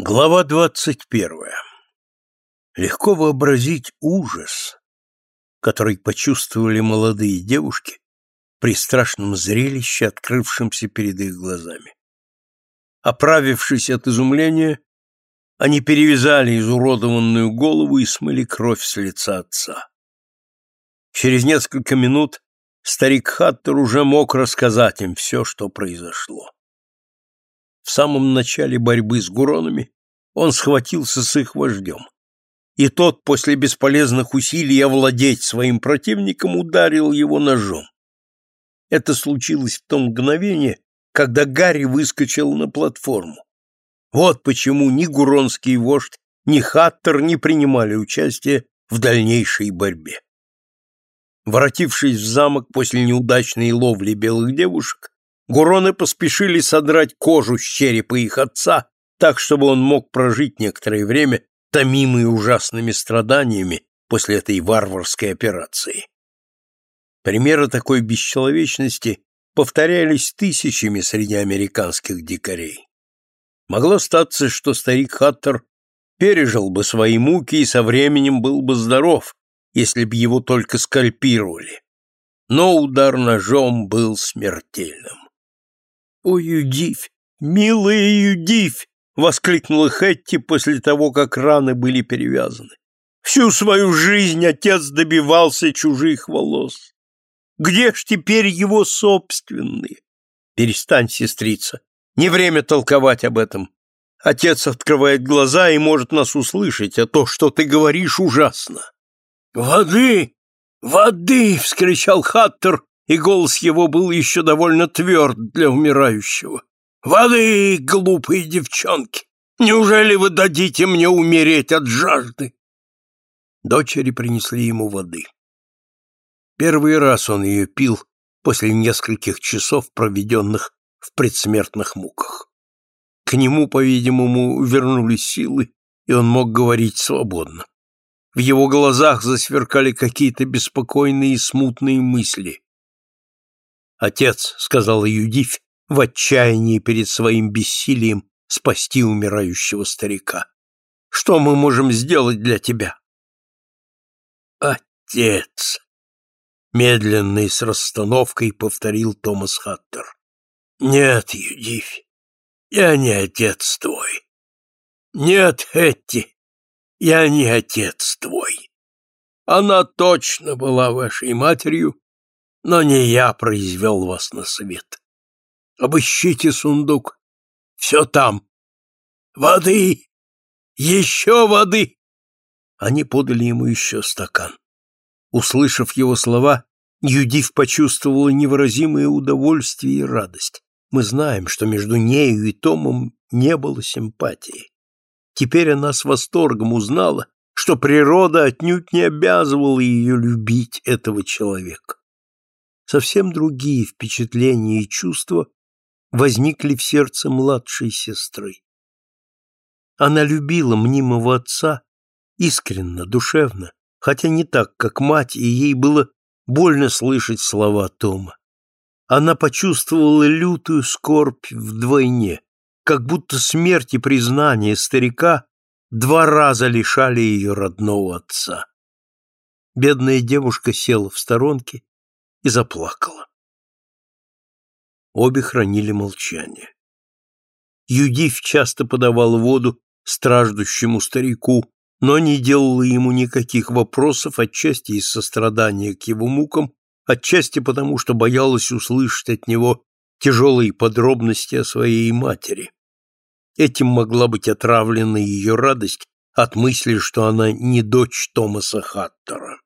Глава двадцать первая. Легко вообразить ужас, который почувствовали молодые девушки при страшном зрелище, открывшемся перед их глазами. Оправившись от изумления, они перевязали изуродованную голову и смыли кровь с лица отца. Через несколько минут старик Хаттер уже мог рассказать им все, что произошло. В самом начале борьбы с гуронами он схватился с их вождем. И тот, после бесполезных усилий овладеть своим противником, ударил его ножом. Это случилось в то мгновение, когда Гарри выскочил на платформу. Вот почему ни гуронский вождь, ни Хаттер не принимали участия в дальнейшей борьбе. Воротившись в замок после неудачной ловли белых девушек, Гуроны поспешили содрать кожу с черепа их отца, так, чтобы он мог прожить некоторое время, томимый ужасными страданиями после этой варварской операции. Примеры такой бесчеловечности повторялись тысячами среди американских дикарей. Могло статься, что старик Хаттер пережил бы свои муки и со временем был бы здоров, если б его только скальпировали. Но удар ножом был смертельным. «О, Юдивь! Милая Юдивь!» — воскликнула Хэтти после того, как раны были перевязаны. «Всю свою жизнь отец добивался чужих волос. Где ж теперь его собственные?» «Перестань, сестрица, не время толковать об этом. Отец открывает глаза и может нас услышать, а то, что ты говоришь, ужасно». «Воды! Воды!» — вскричал Хаттер и голос его был еще довольно тверд для умирающего. «Воды, глупые девчонки! Неужели вы дадите мне умереть от жажды?» Дочери принесли ему воды. Первый раз он ее пил после нескольких часов, проведенных в предсмертных муках. К нему, по-видимому, вернулись силы, и он мог говорить свободно. В его глазах засверкали какие-то беспокойные и смутные мысли. «Отец», — сказала Юдивь, в отчаянии перед своим бессилием спасти умирающего старика. «Что мы можем сделать для тебя?» «Отец», — медленно и с расстановкой повторил Томас Хаттер. «Нет, Юдивь, я не отец твой. Нет, Этти, я не отец твой. Она точно была вашей матерью, но не я произвел вас на свет. Обыщите сундук. Все там. Воды! Еще воды!» Они подали ему еще стакан. Услышав его слова, Юдив почувствовала невыразимое удовольствие и радость. Мы знаем, что между нею и Томом не было симпатии. Теперь она с восторгом узнала, что природа отнюдь не обязывала ее любить этого человека совсем другие впечатления и чувства возникли в сердце младшей сестры. Она любила мнимого отца искренно, душевно, хотя не так, как мать, и ей было больно слышать слова Тома. Она почувствовала лютую скорбь вдвойне, как будто смерть и признание старика два раза лишали ее родного отца. Бедная девушка села в сторонке и заплакала. Обе хранили молчание. Юдив часто подавала воду страждущему старику, но не делала ему никаких вопросов, отчасти из сострадания к его мукам, отчасти потому, что боялась услышать от него тяжелые подробности о своей матери. Этим могла быть отравлена ее радость от мысли, что она не дочь Томаса Хаттера.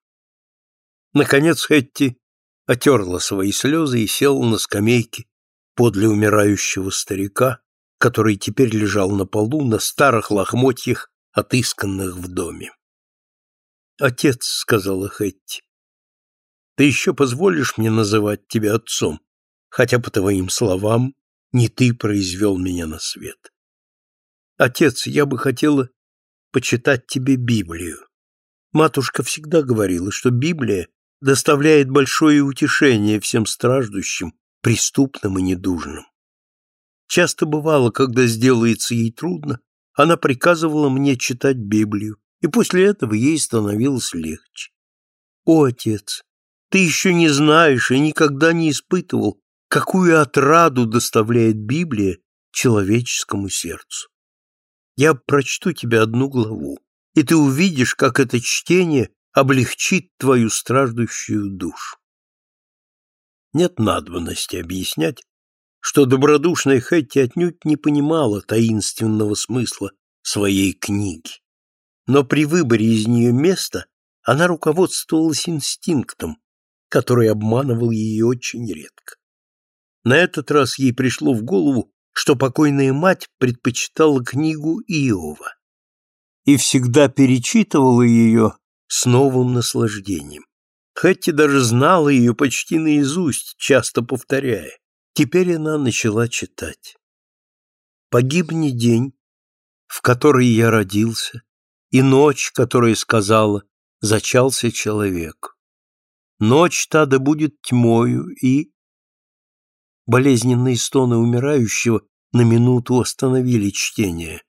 Наконец Хэтти отерла свои слезы и села на скамейке подле умирающего старика, который теперь лежал на полу на старых лохмотьях, отысканных в доме. «Отец», — сказала Хэтти, — «ты еще позволишь мне называть тебя отцом, хотя, по твоим словам, не ты произвел меня на свет. Отец, я бы хотела почитать тебе Библию. Матушка всегда говорила, что Библия доставляет большое утешение всем страждущим, преступным и недужным. Часто бывало, когда сделается ей трудно, она приказывала мне читать Библию, и после этого ей становилось легче. О, отец, ты еще не знаешь и никогда не испытывал, какую отраду доставляет Библия человеческому сердцу. Я прочту тебе одну главу, и ты увидишь, как это чтение облегчит твою страждущую душу. Нет надобности объяснять, что добродушная Хэтти отнюдь не понимала таинственного смысла своей книги. Но при выборе из нее места она руководствовалась инстинктом, который обманывал ее очень редко. На этот раз ей пришло в голову, что покойная мать предпочитала книгу Иова и всегда перечитывала ее с новым наслаждением. Хэтти даже знала ее почти наизусть, часто повторяя. Теперь она начала читать. «Погибни день, в который я родился, и ночь, которая сказала, зачался человек. Ночь та да будет тьмою, и...» Болезненные стоны умирающего на минуту остановили чтение.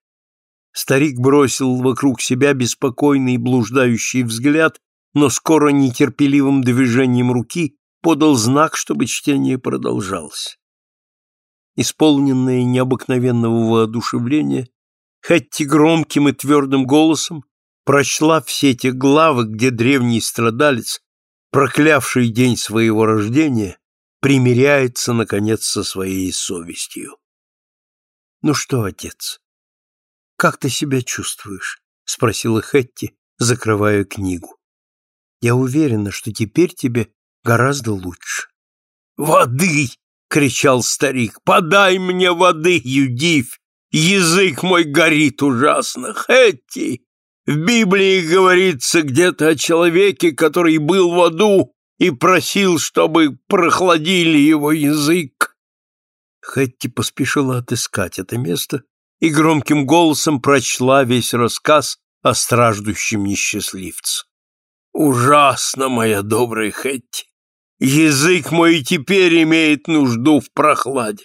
Старик бросил вокруг себя беспокойный блуждающий взгляд, но скоро нетерпеливым движением руки подал знак, чтобы чтение продолжалось. Исполненная необыкновенного воодушевления, Хэтти громким и твердым голосом прочла все те главы, где древний страдалец, проклявший день своего рождения, примиряется, наконец, со своей совестью. «Ну что, отец, как ты себя чувствуешь?» — спросила Хэтти, закрывая книгу. «Я уверена, что теперь тебе гораздо лучше». «Воды!» — кричал старик. «Подай мне воды, Юдив! Язык мой горит ужасно! Хэтти! В Библии говорится где-то о человеке, который был в аду и просил, чтобы прохладили его язык. Хэтти поспешила отыскать это место и громким голосом прочла весь рассказ о страждущем несчастливце. «Ужасно, моя добрая Хэтти! Язык мой теперь имеет нужду в прохладе.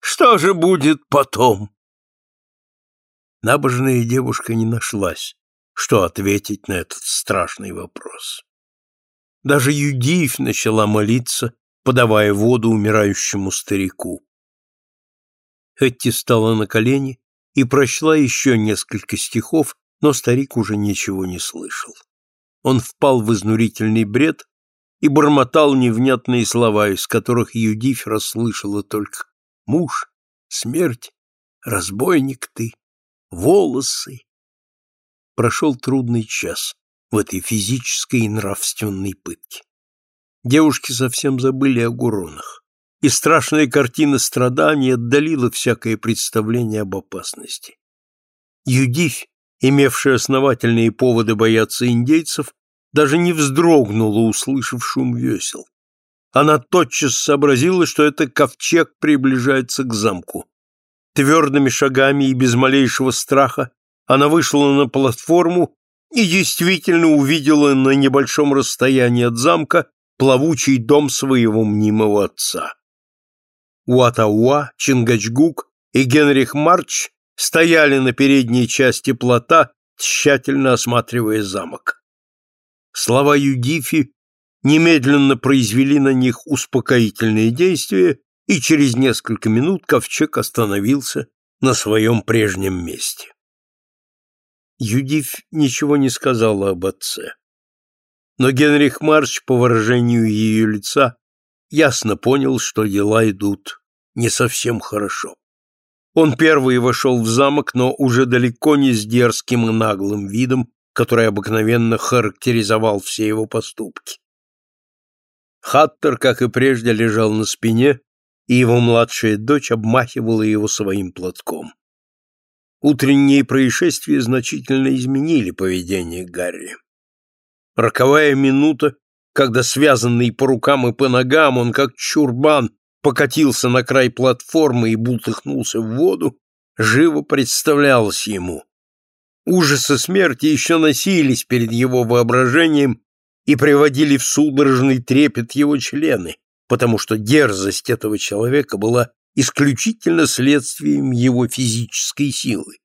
Что же будет потом?» Набожная девушка не нашлась, что ответить на этот страшный вопрос. Даже Юдиев начала молиться, подавая воду умирающему старику. Хэтти стала на колени и прочла еще несколько стихов, но старик уже ничего не слышал. Он впал в изнурительный бред и бормотал невнятные слова, из которых Юдифь расслышала только «муж», «смерть», «разбойник ты», «волосы». Прошел трудный час в этой физической и нравственной пытке. Девушки совсем забыли о Гуронах и страшная картина страданий отдалила всякое представление об опасности. Юдифь, имевшая основательные поводы бояться индейцев, даже не вздрогнула, услышав шум весел. Она тотчас сообразила, что это ковчег приближается к замку. Твердыми шагами и без малейшего страха она вышла на платформу и действительно увидела на небольшом расстоянии от замка плавучий дом своего мнимого отца. Уатауа, Чингачгук и Генрих Марч стояли на передней части плота, тщательно осматривая замок. Слова Юдифи немедленно произвели на них успокоительные действия, и через несколько минут ковчег остановился на своем прежнем месте. Юдиф ничего не сказала об отце. Но Генрих Марч, по выражению ее лица, ясно понял, что дела идут не совсем хорошо. Он первый вошел в замок, но уже далеко не с дерзким и наглым видом, который обыкновенно характеризовал все его поступки. Хаттер, как и прежде, лежал на спине, и его младшая дочь обмахивала его своим платком. Утренние происшествия значительно изменили поведение Гарри. Роковая минута когда, связанный по рукам и по ногам, он, как чурбан, покатился на край платформы и бултыхнулся в воду, живо представлялось ему. Ужасы смерти еще носились перед его воображением и приводили в судорожный трепет его члены, потому что дерзость этого человека была исключительно следствием его физической силы.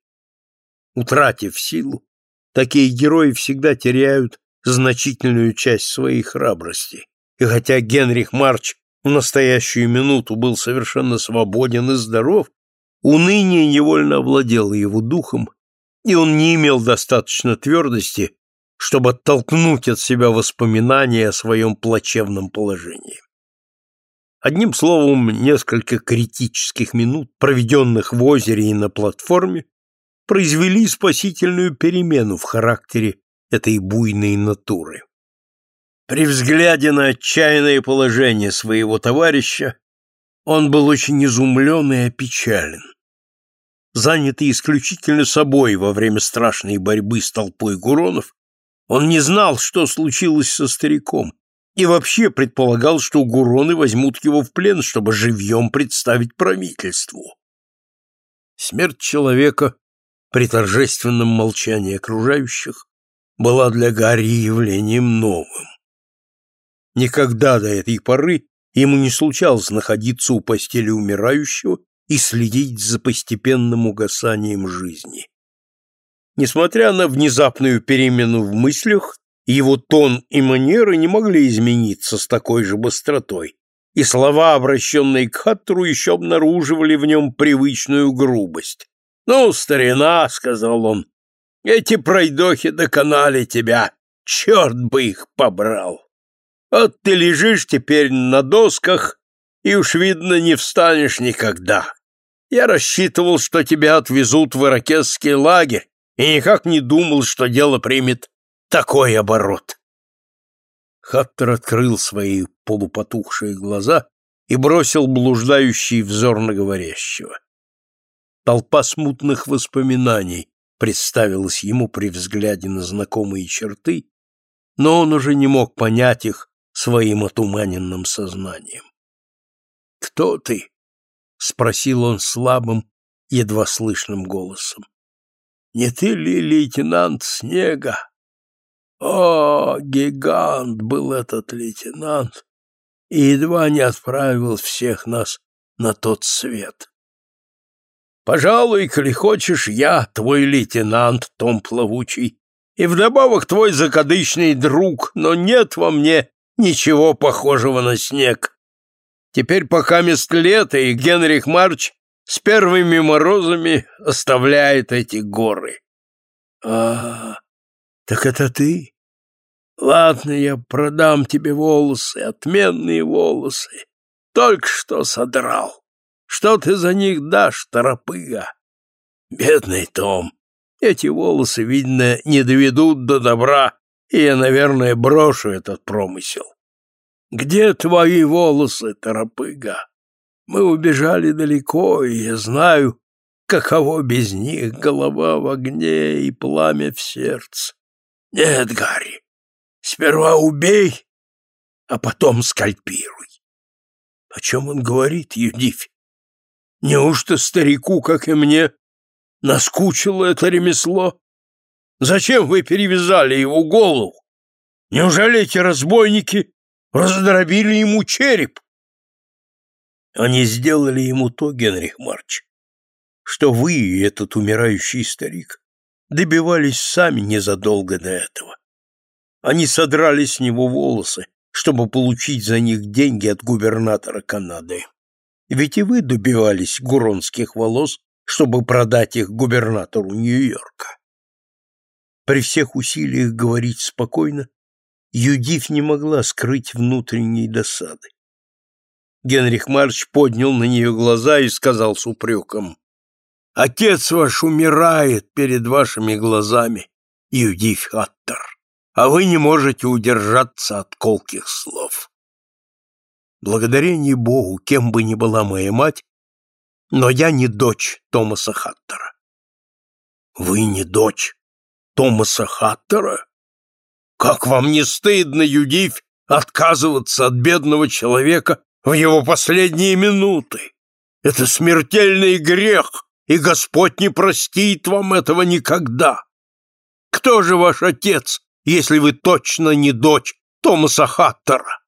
Утратив силу, такие герои всегда теряют значительную часть своей храбрости. И хотя Генрих Марч в настоящую минуту был совершенно свободен и здоров, уныние невольно овладело его духом, и он не имел достаточно твердости, чтобы оттолкнуть от себя воспоминания о своем плачевном положении. Одним словом, несколько критических минут, проведенных в озере и на платформе, произвели спасительную перемену в характере этой буйной натуры. При взгляде на отчаянное положение своего товарища он был очень изумлен и опечален. Занятый исключительно собой во время страшной борьбы с толпой гуронов, он не знал, что случилось со стариком, и вообще предполагал, что гуроны возьмут его в плен, чтобы живьем представить правительству. Смерть человека при торжественном молчании окружающих была для Гарри явлением новым. Никогда до этой поры ему не случалось находиться у постели умирающего и следить за постепенным угасанием жизни. Несмотря на внезапную перемену в мыслях, его тон и манеры не могли измениться с такой же быстротой, и слова, обращенные к Хаттеру, еще обнаруживали в нем привычную грубость. «Ну, старина», — сказал он, — «эти пройдохи доконали тебя, черт бы их побрал! Вот ты лежишь теперь на досках, и уж, видно, не встанешь никогда. Я рассчитывал, что тебя отвезут в иракесский лагерь, и никак не думал, что дело примет такой оборот. Хаттер открыл свои полупотухшие глаза и бросил блуждающий взор на говорящего. Толпа смутных воспоминаний представилась ему при взгляде на знакомые черты, но он уже не мог понять их своим отуманенным сознанием. «Кто ты?» — спросил он слабым, едва слышным голосом. Не ты ли лейтенант Снега? О, гигант был этот лейтенант, и едва не отправил всех нас на тот свет. Пожалуй, коли хочешь, я твой лейтенант, Том Плавучий, и вдобавок твой закадычный друг, но нет во мне ничего похожего на снег. Теперь пока мест лето, и Генрих Марч с первыми морозами оставляет эти горы. А, так это ты? Ладно, я продам тебе волосы, отменные волосы. Только что содрал. Что ты за них дашь, торопыга? Бедный Том, эти волосы, видно, не доведут до добра, и я, наверное, брошу этот промысел. Где твои волосы, торопыга? Мы убежали далеко, и я знаю, каково без них голова в огне и пламя в сердце. Нет, Гарри, сперва убей, а потом скальпируй. О чем он говорит, Юдифь? Неужто старику, как и мне, наскучило это ремесло? Зачем вы перевязали его голову? Неужели эти разбойники раздробили ему череп? Они сделали ему то, Генрих Марч, что вы и этот умирающий старик добивались сами незадолго до этого. Они содрали с него волосы, чтобы получить за них деньги от губернатора Канады. Ведь и вы добивались гуронских волос, чтобы продать их губернатору Нью-Йорка. При всех усилиях говорить спокойно, Юдив не могла скрыть внутренней досады. Генрих Марч поднял на нее глаза и сказал с упреком. «Отец ваш умирает перед вашими глазами, Юдив Хаттер, а вы не можете удержаться от колких слов. Благодарение Богу, кем бы ни была моя мать, но я не дочь Томаса Хаттера». «Вы не дочь Томаса Хаттера? Как вам не стыдно, Юдив, отказываться от бедного человека, в его последние минуты. Это смертельный грех, и Господь не простит вам этого никогда. Кто же ваш отец, если вы точно не дочь Томаса Хаттера?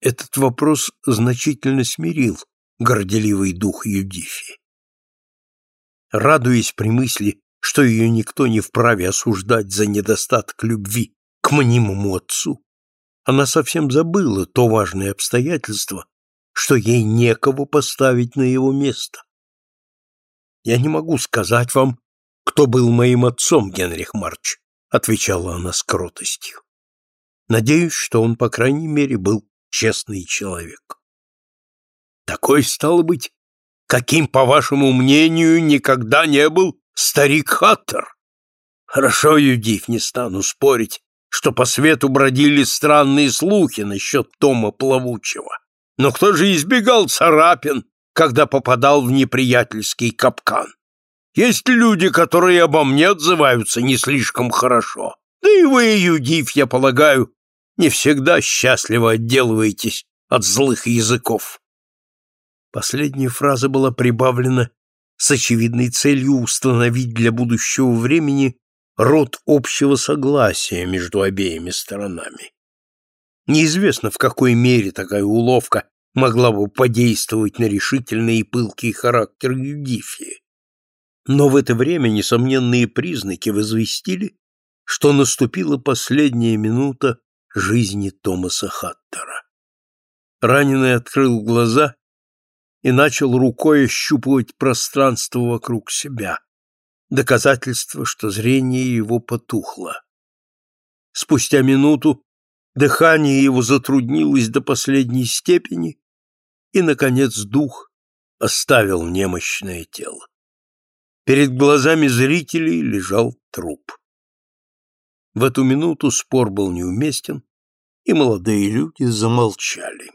Этот вопрос значительно смирил горделивый дух Юдифи. радуясь при мысли, что ее никто не вправе осуждать за недостаток любви к мнимому отцу, она совсем забыла то важное обстоятельство, что ей некого поставить на его место. «Я не могу сказать вам, кто был моим отцом, Генрих Марч», отвечала она с кротостью. «Надеюсь, что он, по крайней мере, был честный человек». «Такой, стало быть, каким, по вашему мнению, никогда не был старик Хаттер?» «Хорошо, Юдив, не стану спорить, что по свету бродили странные слухи насчет Тома Плавучего. Но кто же избегал царапин, когда попадал в неприятельский капкан? Есть люди, которые обо мне отзываются не слишком хорошо. Да и вы, Юдив, я полагаю, не всегда счастливо отделываетесь от злых языков. Последняя фраза была прибавлена с очевидной целью установить для будущего времени род общего согласия между обеими сторонами. Неизвестно, в какой мере такая уловка могла бы подействовать на решительный и пылкий характер Юдифии. Но в это время несомненные признаки возвестили, что наступила последняя минута жизни Томаса Хаттера. Раненый открыл глаза и начал рукой ощупывать пространство вокруг себя доказательство, что зрение его потухло. Спустя минуту дыхание его затруднилось до последней степени, и, наконец, дух оставил немощное тело. Перед глазами зрителей лежал труп. В эту минуту спор был неуместен, и молодые люди замолчали.